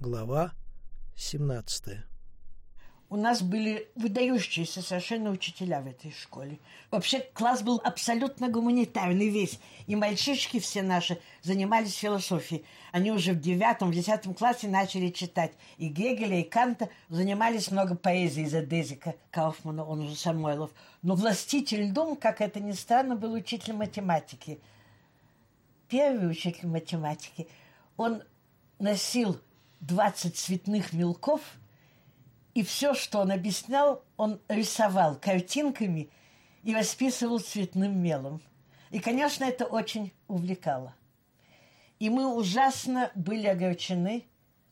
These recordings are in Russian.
Глава 17 У нас были выдающиеся совершенно учителя в этой школе. Вообще класс был абсолютно гуманитарный весь. И мальчишки все наши занимались философией. Они уже в девятом, в десятом классе начали читать. И Гегеля, и Канта занимались много поэзии из Эдезика Кауфмана, он уже Самойлов. Но властитель дум, как это ни странно, был учитель математики. Первый учитель математики. Он носил 20 цветных мелков, и все, что он объяснял, он рисовал картинками и расписывал цветным мелом. И, конечно, это очень увлекало. И мы ужасно были огорчены,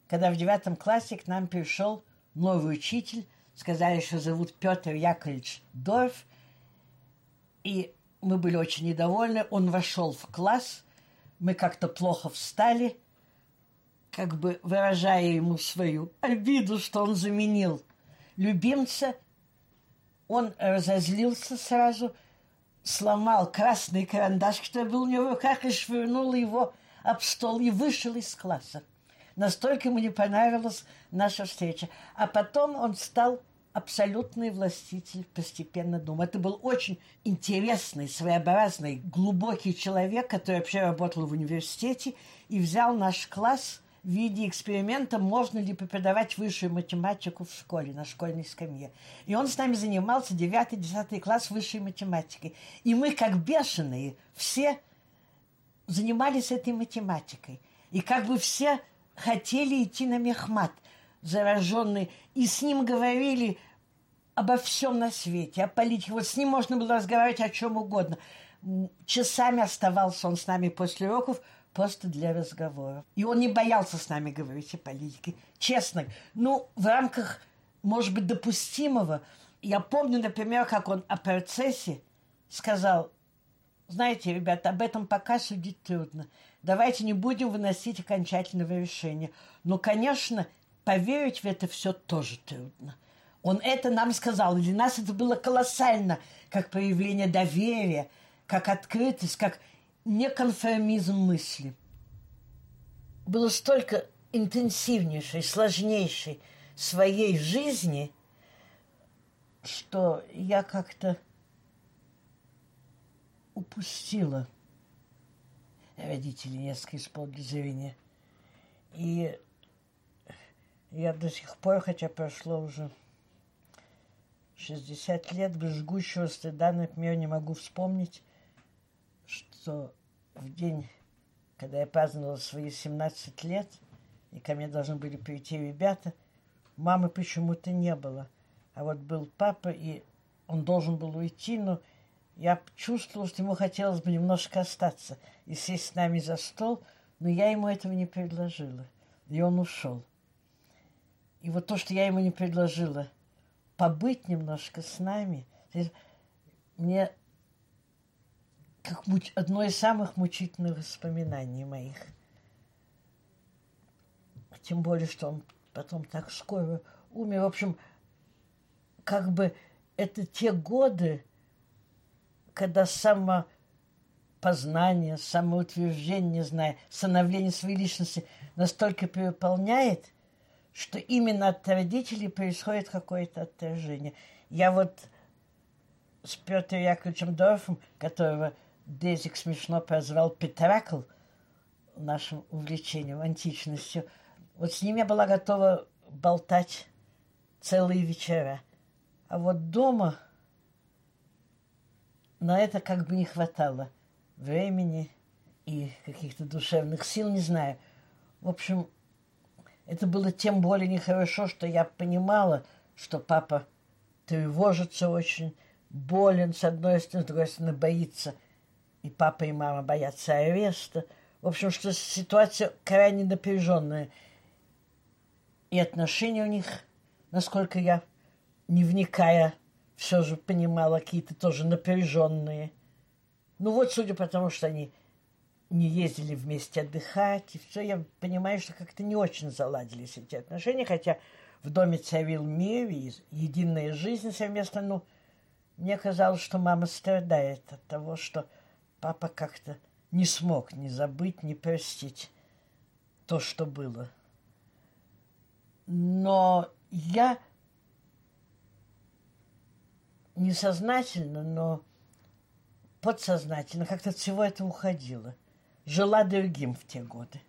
когда в девятом классе к нам пришел новый учитель, сказали, что зовут Петр Яковлевич Дорф, и мы были очень недовольны. Он вошел в класс, мы как-то плохо встали – как бы выражая ему свою обиду, что он заменил любимца, он разозлился сразу, сломал красный карандаш, который был у него в руках, и швырнул его об стол и вышел из класса. Настолько ему не понравилась наша встреча. А потом он стал абсолютный властитель постепенно дома. Это был очень интересный, своеобразный, глубокий человек, который вообще работал в университете и взял наш класс – в виде эксперимента, можно ли преподавать высшую математику в школе, на школьной скамье. И он с нами занимался 9-10 класс высшей математикой. И мы, как бешеные, все занимались этой математикой. И как бы все хотели идти на мехмат, зараженные, и с ним говорили обо всем на свете, о политике. Вот с ним можно было разговаривать о чем угодно. Часами оставался он с нами после уроков – просто для разговора. И он не боялся с нами говорить о политике. Честно. Ну, в рамках, может быть, допустимого. Я помню, например, как он о процессе сказал, знаете, ребята, об этом пока судить трудно. Давайте не будем выносить окончательного решения. Но, конечно, поверить в это все тоже трудно. Он это нам сказал. Для нас это было колоссально, как проявление доверия, как открытость, как неконформизм мысли. Было столько интенсивнейшей, сложнейшей своей жизни, что я как-то упустила родителей несколько поля зрения. И я до сих пор, хотя прошло уже 60 лет, без жгущего стыда, например, не могу вспомнить, что в день, когда я праздновала свои 17 лет, и ко мне должны были прийти ребята, мамы почему-то не было. А вот был папа, и он должен был уйти, но я чувствовала, что ему хотелось бы немножко остаться и сесть с нами за стол, но я ему этого не предложила. И он ушел. И вот то, что я ему не предложила, побыть немножко с нами, мне как муч... одно из самых мучительных воспоминаний моих. Тем более, что он потом так скоро умер. В общем, как бы это те годы, когда самопознание, самоутверждение, не знаю, становление своей личности настолько переполняет, что именно от родителей происходит какое-то отторжение. Я вот с Петром Яковлевичем Дорфом, которого Дезик смешно прозвал Петракл нашим увлечением, античностью. Вот с ним я была готова болтать целые вечера. А вот дома на это как бы не хватало времени и каких-то душевных сил, не знаю. В общем, это было тем более нехорошо, что я понимала, что папа тревожится очень, болен с одной стороны, с другой стороны боится – и папа, и мама боятся ареста. В общем, что ситуация крайне напряженная. И отношения у них, насколько я, не вникая, все же понимала, какие-то тоже напряженные. Ну вот, судя по тому, что они не ездили вместе отдыхать, и все, я понимаю, что как-то не очень заладились эти отношения, хотя в доме царил мир и единая жизнь совместно, но мне казалось, что мама страдает от того, что Папа как-то не смог ни забыть, ни простить то, что было. Но я несознательно, но подсознательно как-то от всего этого уходила. Жила другим в те годы.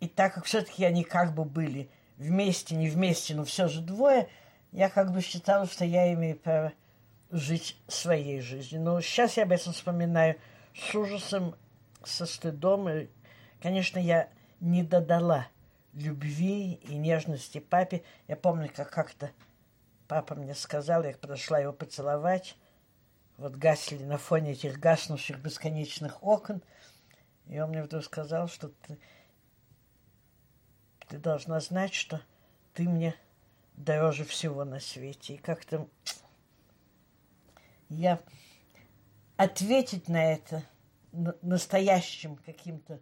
И так как все-таки они как бы были вместе, не вместе, но все же двое, я как бы считала, что я имею право жить своей жизнью. Но сейчас я об этом вспоминаю с ужасом, со стыдом. И, конечно, я не додала любви и нежности папе. Я помню, как как-то папа мне сказал, я подошла его поцеловать. Вот гасли на фоне этих гаснущих бесконечных окон. И он мне вдруг сказал, что ты, ты должна знать, что ты мне дороже всего на свете. И как-то я ответить на это настоящим каким-то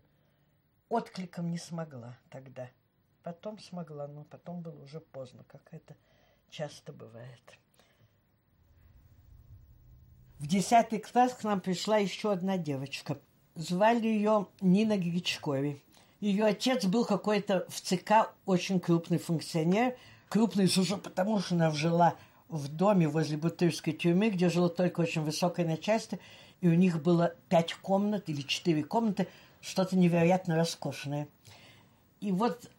откликом не смогла тогда. Потом смогла, но потом было уже поздно, как это часто бывает. В десятый класс к нам пришла еще одна девочка. Звали ее Нина Гречкови. Ее отец был какой-то в ЦК очень крупный функционер. Крупный потому, что она жила в доме возле Бутырской тюрьмы, где жило только очень высокое начальство, и у них было пять комнат или четыре комнаты, что-то невероятно роскошное. И вот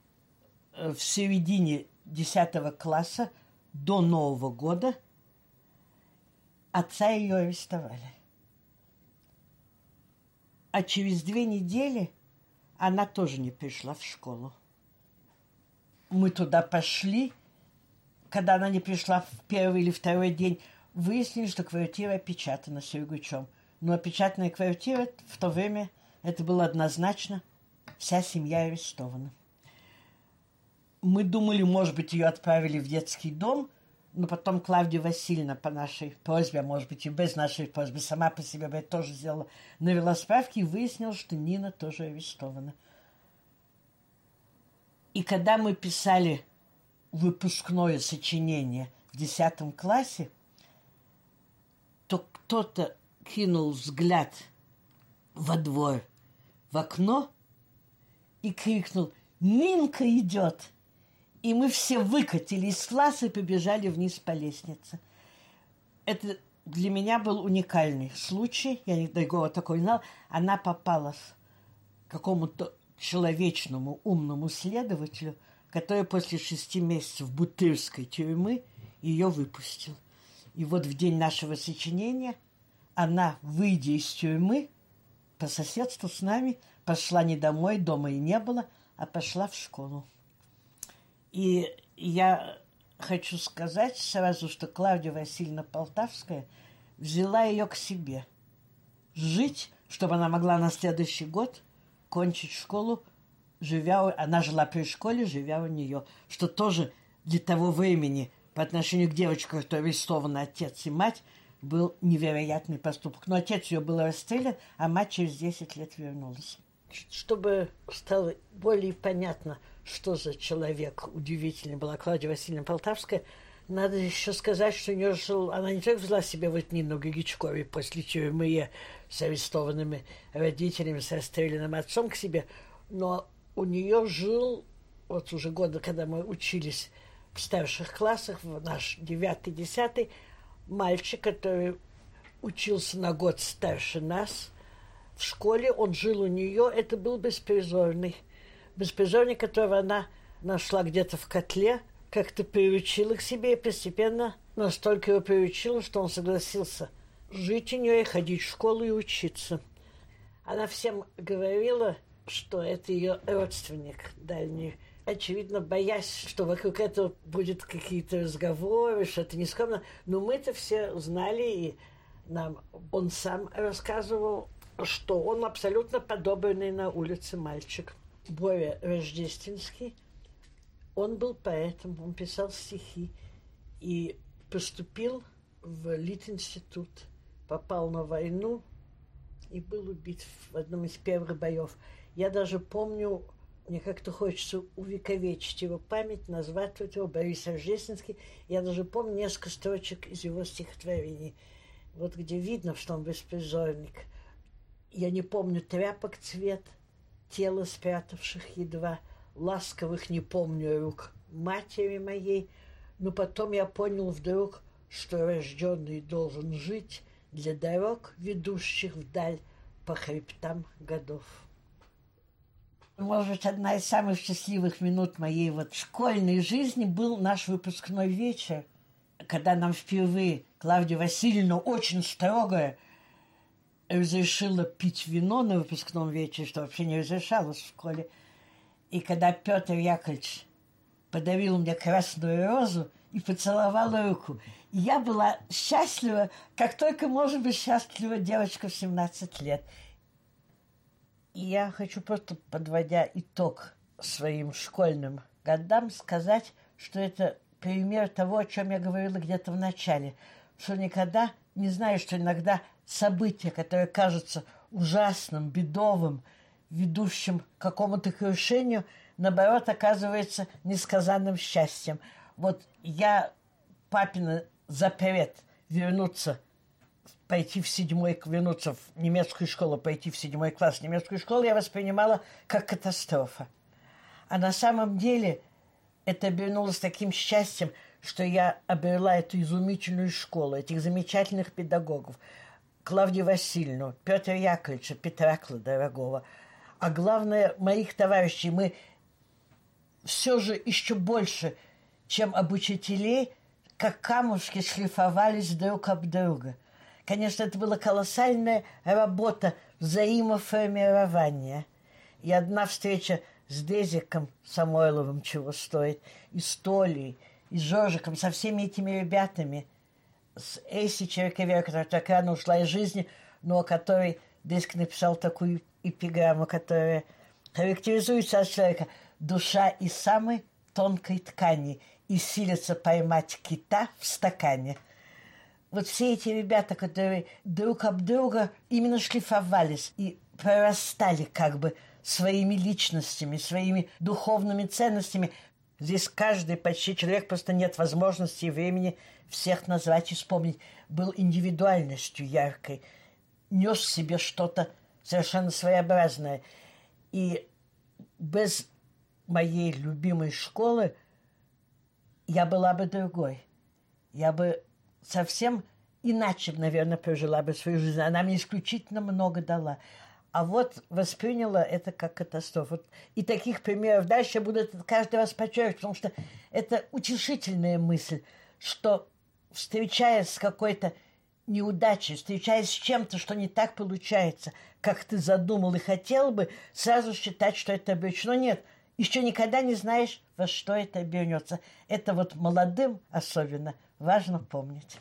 э, в середине десятого класса до Нового года отца ее арестовали. А через две недели она тоже не пришла в школу. Мы туда пошли – когда она не пришла в первый или второй день, выяснили, что квартира опечатана Сергучом. Но опечатанная квартира в то время, это было однозначно, вся семья арестована. Мы думали, может быть, ее отправили в детский дом, но потом Клавдия Васильевна по нашей просьбе, а может быть и без нашей просьбы, сама по себе бы тоже сделала, навела справки и выяснила, что Нина тоже арестована. И когда мы писали выпускное сочинение в десятом классе, то кто-то кинул взгляд во двор, в окно и крикнул «Нинка идет!» И мы все выкатили из класса и побежали вниз по лестнице. Это для меня был уникальный случай, я другого такой не знал. Она попала к какому-то человечному умному следователю – который после шести месяцев бутырской тюрьмы ее выпустил. И вот в день нашего сочинения она, выйдя из тюрьмы, по соседству с нами, пошла не домой, дома и не было, а пошла в школу. И я хочу сказать сразу, что Клавдия Васильевна Полтавская взяла ее к себе. Жить, чтобы она могла на следующий год кончить школу живя, она жила при школе, живя у нее, что тоже для того времени по отношению к девочке, которая арестована отец и мать, был невероятный поступок. Но отец ее был расстрелян, а мать через 10 лет вернулась. Чтобы стало более понятно, что за человек удивительный была Клавдия Васильевна Полтавская, надо еще сказать, что у нее жил, она не только взяла себе вот Нину Гагичкове после тюрьмы с арестованными родителями, с расстрелянным отцом к себе, но у нее жил, вот уже года, когда мы учились в старших классах, в наш девятый, десятый, мальчик, который учился на год старше нас в школе, он жил у нее, это был беспризорный. Беспризорный, которого она нашла где-то в котле, как-то приучила к себе и постепенно настолько его приучила, что он согласился жить у нее и ходить в школу и учиться. Она всем говорила, что это ее родственник дальний. Очевидно, боясь, что вокруг этого будет какие-то разговоры, что это нескромно. Но мы-то все знали, и нам он сам рассказывал, что он абсолютно подобранный на улице мальчик. Боря Рождественский, он был поэтом, он писал стихи и поступил в Литинститут, попал на войну и был убит в одном из первых боев. Я даже помню, мне как-то хочется увековечить его память, назвать его Борис Рождественский. Я даже помню несколько строчек из его стихотворений, вот где видно, что он беспризорник. Я не помню тряпок цвет, тело спрятавших едва, ласковых не помню рук матери моей, но потом я понял вдруг, что рожденный должен жить для дорог, ведущих вдаль по хребтам годов. Может, одна из самых счастливых минут моей вот школьной жизни был наш выпускной вечер, когда нам впервые Клавдия Васильевна очень строгая разрешила пить вино на выпускном вечере, что вообще не разрешалось в школе. И когда Петр Яковлевич подарил мне красную розу и поцеловал руку, я была счастлива, как только может быть счастлива девочка в 17 лет. Я хочу просто, подводя итог своим школьным годам, сказать, что это пример того, о чем я говорила где-то в начале, что никогда не знаю, что иногда событие, которое кажется ужасным, бедовым, ведущим к какому-то крушению, наоборот, оказывается несказанным счастьем. Вот я папина запрет вернуться, пойти в седьмой, вернуться в немецкую школу, пойти в седьмой класс немецкую школу, я воспринимала как катастрофа. А на самом деле это обернулось таким счастьем, что я обрела эту изумительную школу, этих замечательных педагогов, Клавдию Васильевну, Петра Яковлевича, Петракла дорогого, а главное, моих товарищей, мы все же еще больше, чем об учителей, как камушки шлифовались друг об друга. Конечно, это была колоссальная работа взаимоформирования. И одна встреча с Дезиком Самойловым чего стоит, и с Толей, и с Жоржиком, со всеми этими ребятами, с Эйси Черковер, которая так рано ушла из жизни, но о которой Дезик написал такую эпиграмму, которая характеризуется от человека душа из самой тонкой ткани и силится поймать кита в стакане. Вот все эти ребята, которые друг об друга именно шлифовались и прорастали как бы своими личностями, своими духовными ценностями. Здесь каждый почти человек, просто нет возможности и времени всех назвать и вспомнить. Был индивидуальностью яркой, нес в себе что-то совершенно своеобразное. И без моей любимой школы я была бы другой. Я бы совсем иначе, наверное, прожила бы свою жизнь. Она мне исключительно много дала. А вот восприняла это как катастрофу. И таких примеров дальше я буду каждый раз подчеркивать, потому что это утешительная мысль, что встречаясь с какой-то неудачей, встречаясь с чем-то, что не так получается, как ты задумал и хотел бы, сразу считать, что это обречено. Нет, еще никогда не знаешь, во что это обернется. Это вот молодым особенно важно помнить.